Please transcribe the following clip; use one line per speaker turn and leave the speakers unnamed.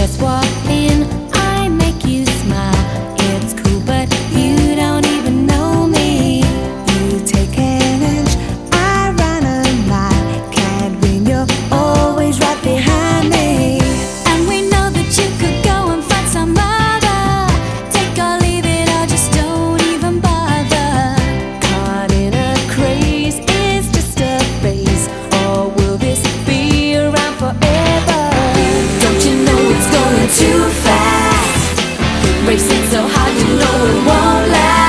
just walk in so hard you know it won't last.